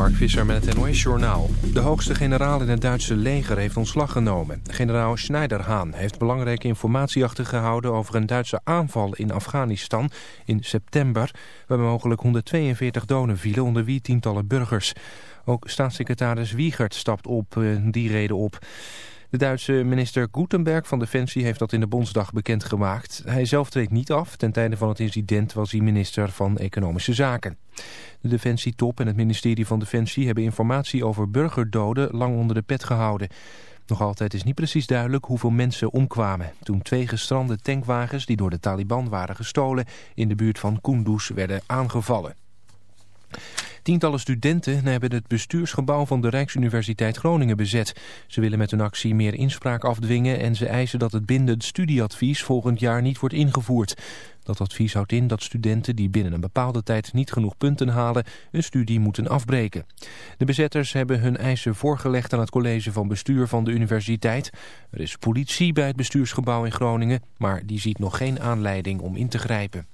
Mark Visser met het NOS-journaal. De hoogste generaal in het Duitse leger heeft ontslag genomen. Generaal Schneiderhaan heeft belangrijke informatie achtergehouden... over een Duitse aanval in Afghanistan in september... waarbij mogelijk 142 doden vielen, onder wie tientallen burgers. Ook staatssecretaris Wiegert stapt op uh, die reden op. De Duitse minister Gutenberg van Defensie heeft dat in de Bondsdag bekendgemaakt. Hij zelf treedt niet af. Ten tijde van het incident was hij minister van Economische Zaken. De Defensietop en het ministerie van Defensie hebben informatie over burgerdoden lang onder de pet gehouden. Nog altijd is niet precies duidelijk hoeveel mensen omkwamen... toen twee gestrande tankwagens die door de Taliban waren gestolen... in de buurt van Kunduz werden aangevallen. Tientallen studenten hebben het bestuursgebouw van de Rijksuniversiteit Groningen bezet. Ze willen met hun actie meer inspraak afdwingen en ze eisen dat het bindend studieadvies volgend jaar niet wordt ingevoerd. Dat advies houdt in dat studenten die binnen een bepaalde tijd niet genoeg punten halen een studie moeten afbreken. De bezetters hebben hun eisen voorgelegd aan het college van bestuur van de universiteit. Er is politie bij het bestuursgebouw in Groningen, maar die ziet nog geen aanleiding om in te grijpen.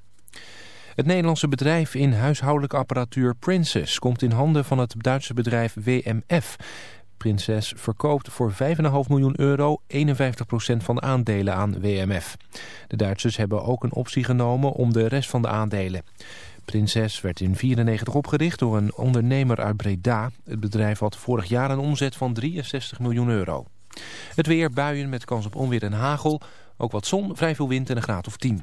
Het Nederlandse bedrijf in huishoudelijke apparatuur Princess komt in handen van het Duitse bedrijf WMF. Princess verkoopt voor 5,5 miljoen euro 51% van de aandelen aan WMF. De Duitsers hebben ook een optie genomen om de rest van de aandelen. Prinses werd in 1994 opgericht door een ondernemer uit Breda. Het bedrijf had vorig jaar een omzet van 63 miljoen euro. Het weer, buien met kans op onweer en hagel. Ook wat zon, vrij veel wind en een graad of 10.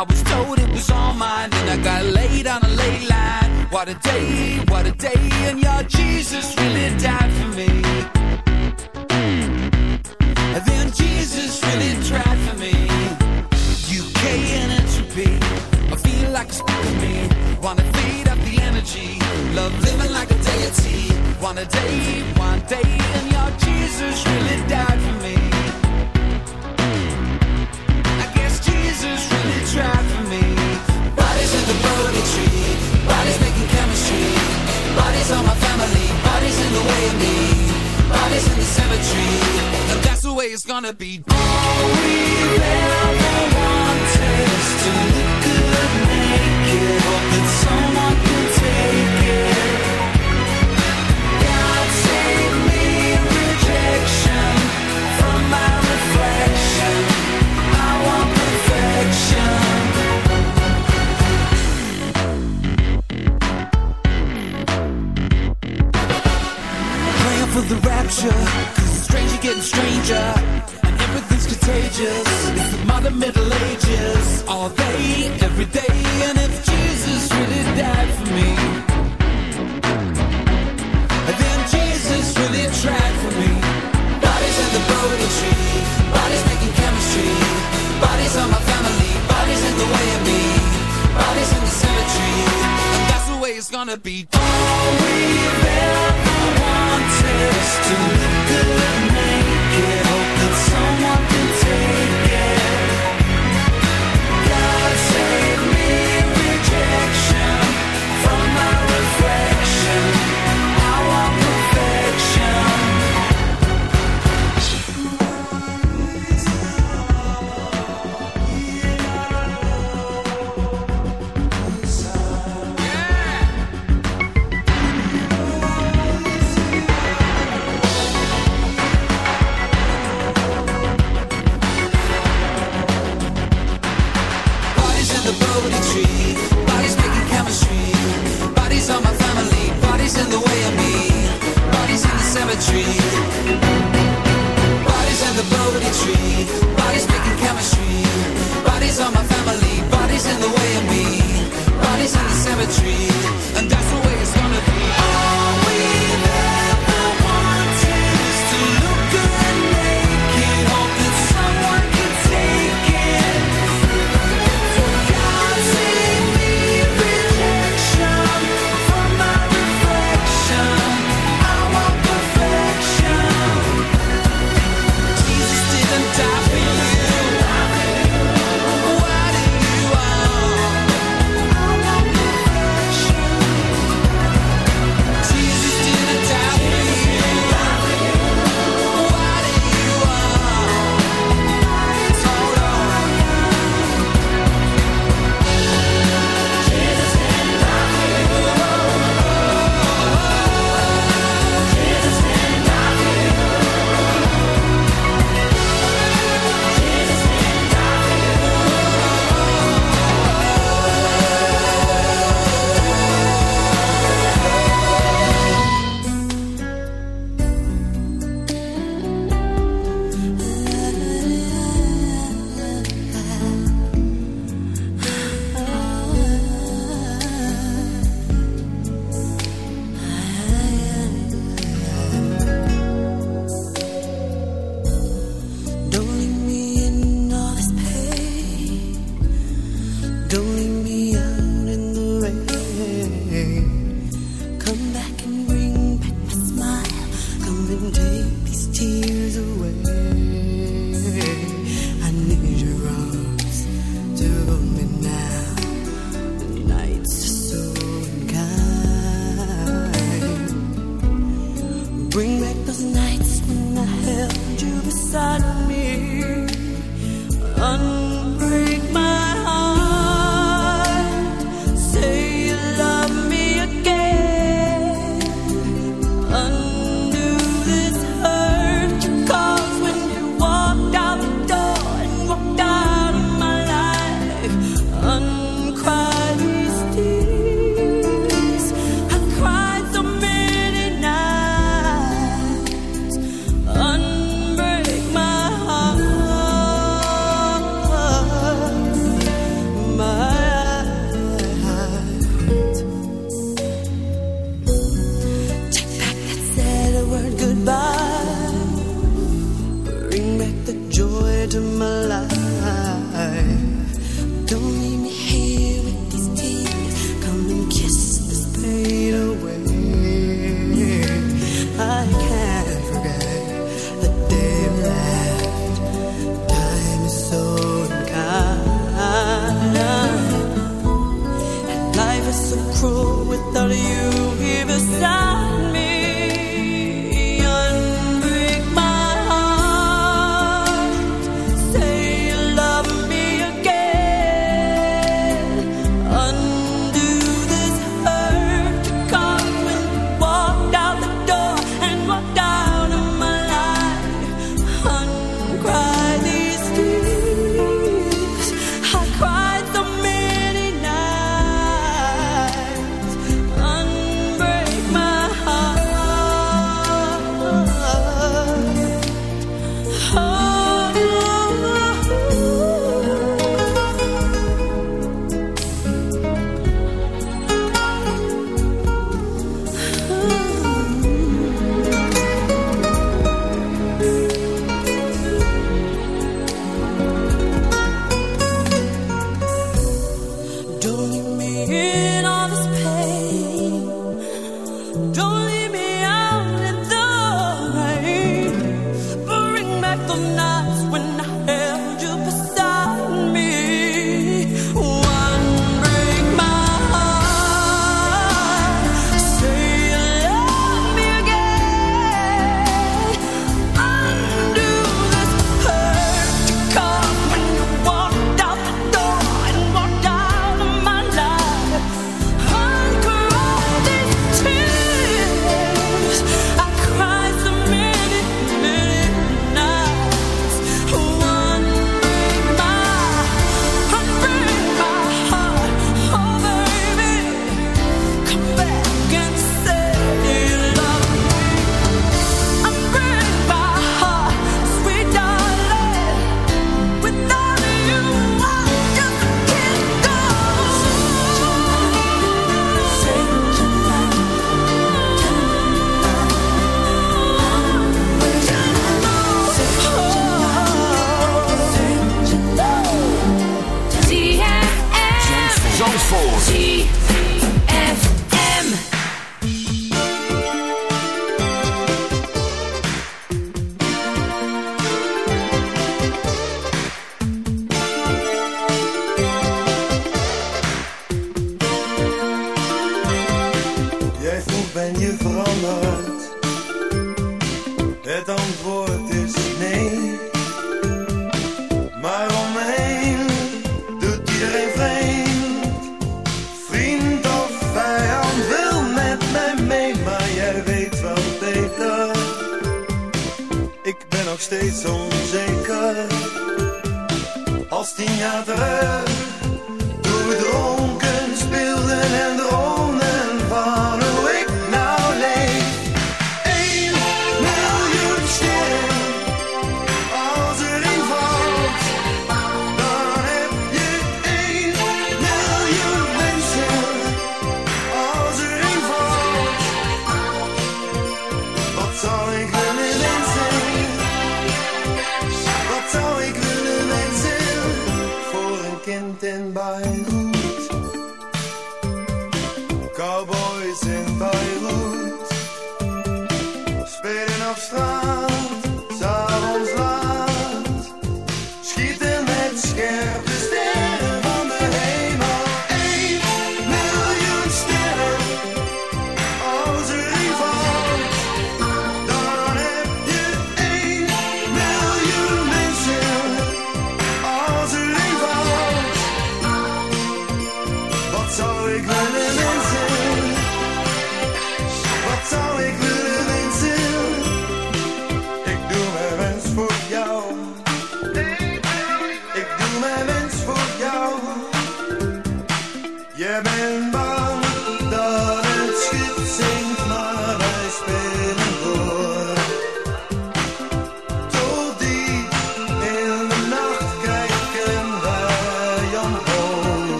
I was told it was all mine, then I got laid on a ley line. What a day, what a day, and your Jesus really died for me. And then Jesus really tried for me. UK and entropy, I feel like a spark of me. Wanna feed up the energy, love living like a deity. One a day, one day, and gonna be. All we've ever wanted is to look good naked. Hope that someone can take it. God save me rejection from my reflection. I want perfection. Praying for the rapture, stranger getting stranger. Contagious. It's modern Middle Ages. All day, every day. And if Jesus really died for me, then Jesus really tried for me. Bodies in the purgatory, bodies making chemistry. Bodies on my family, bodies in the way of me. Bodies in the cemetery, and that's the way it's gonna be. Into my life.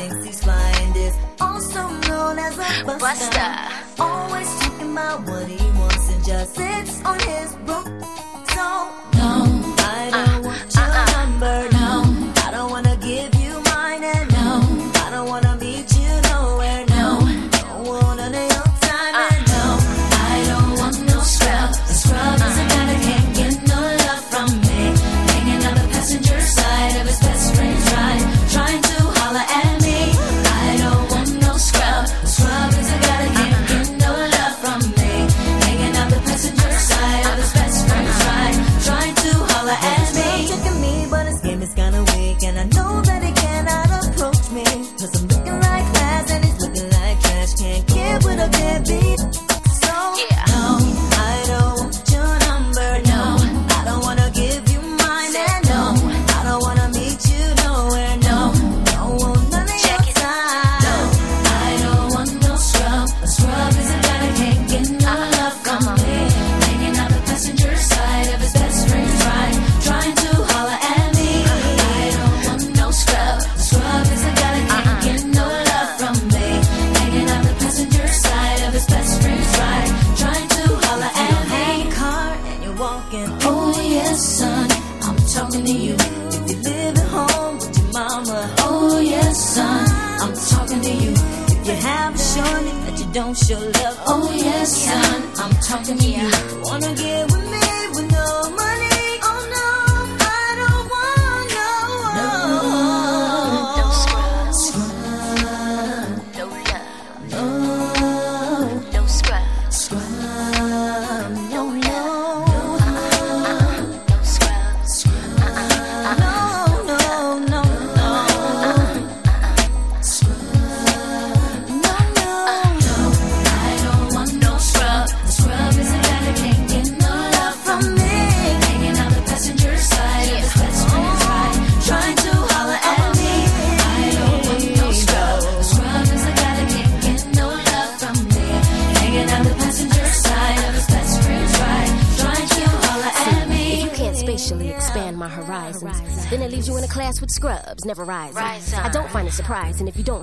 thinks he's flying this, also known as a buster. buster. Always checking my what he wants and just sits on his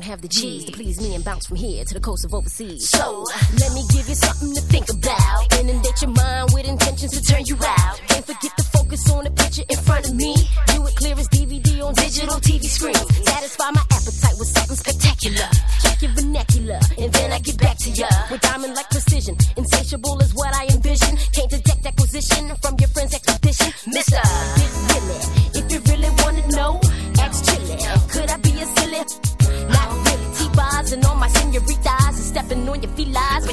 have the cheese to please me and bounce from here to the coast of overseas. So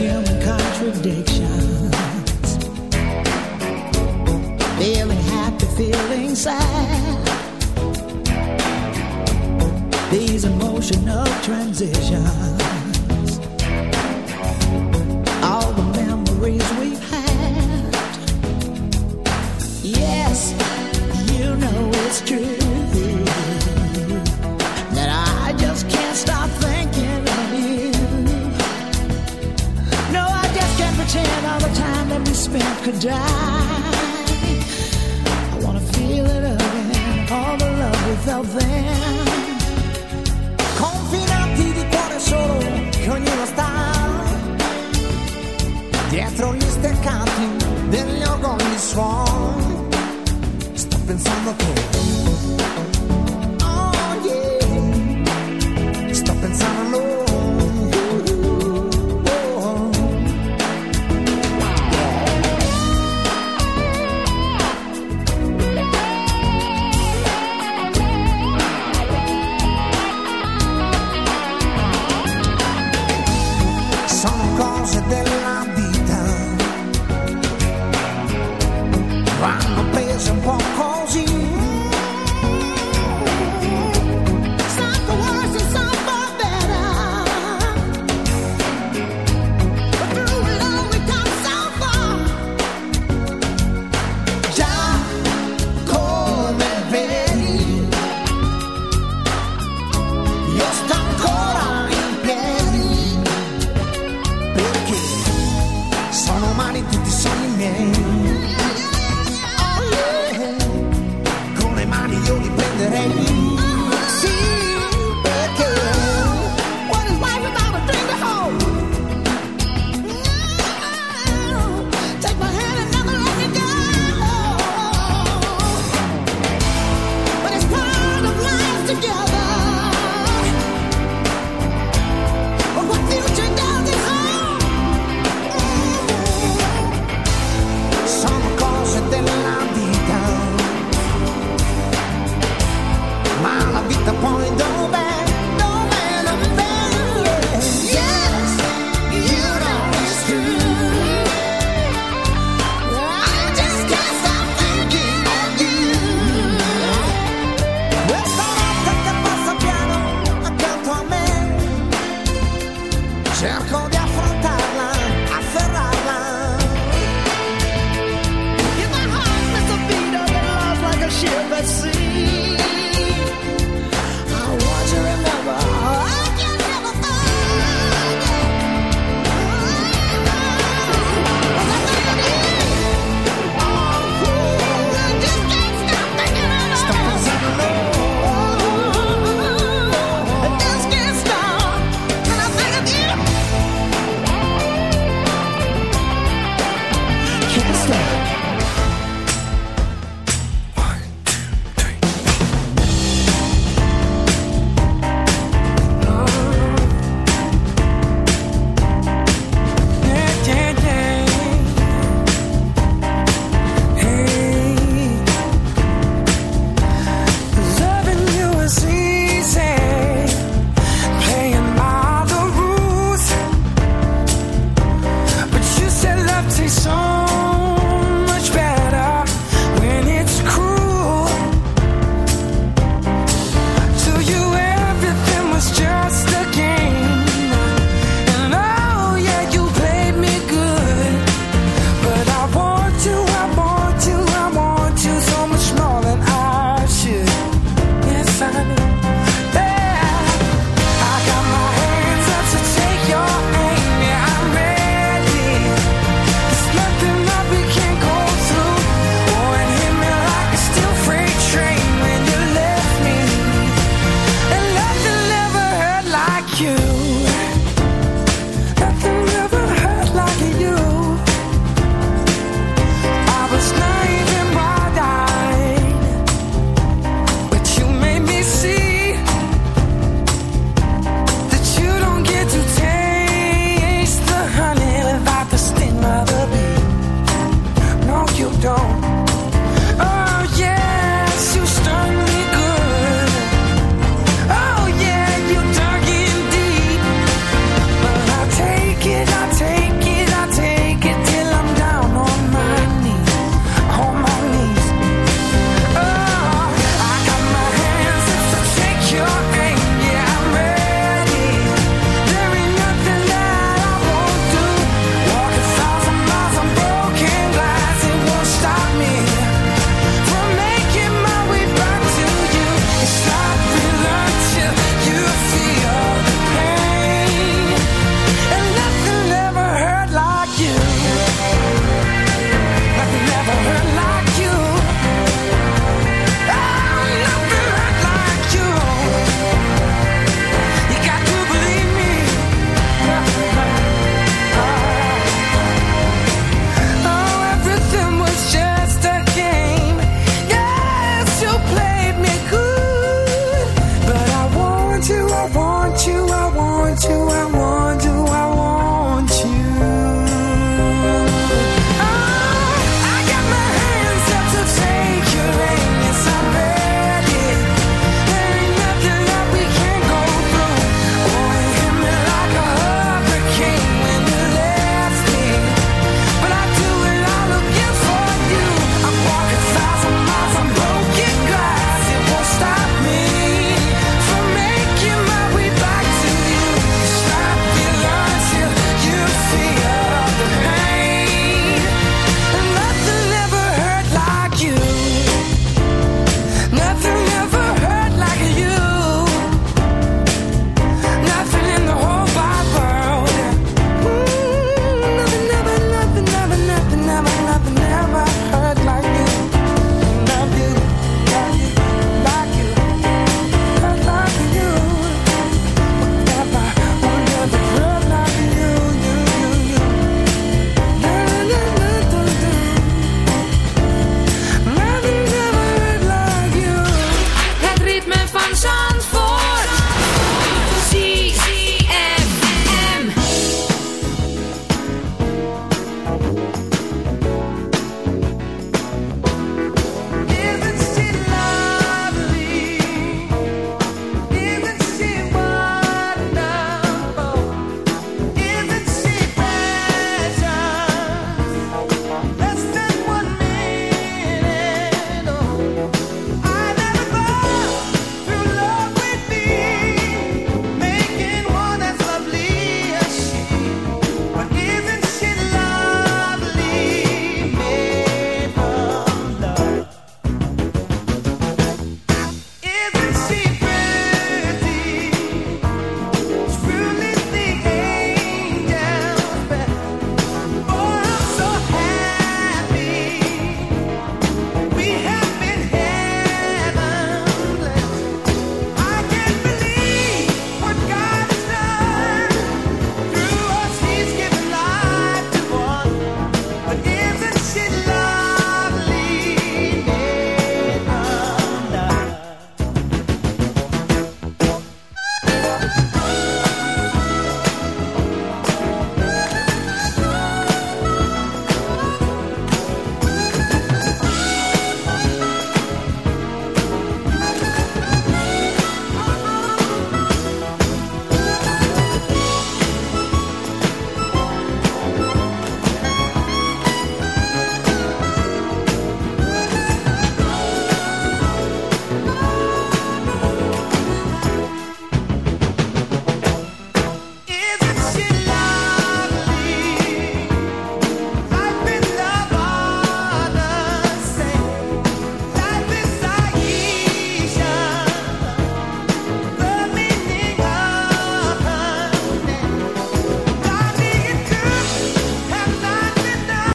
human contradictions. Feeling happy, feeling sad. These emotional transitions. die. I wanna feel it again, all the love we felt then. Confinati di cuore solo che ognuno sta. Dietro gli steccati degli ogoni suon. Sto pensando a te. 面。